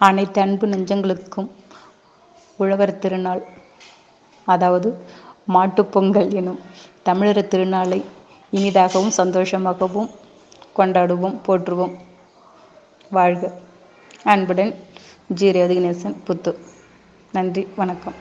அனைத்து அன்பு நெஞ்சங்களுக்கும் உழவர் திருநாள். அதாவது மாட்டுப்பொங்கல் எனும் தமிழர் திருநாளை இனிதாகவும் சந்தோஷமாகவும் கொண்டாடுவோம் போற்றுவோம். வாழ்க. அன்புடன் ஜி. ரேவதி கணேசன் புத்து நன்றி வணக்கம்.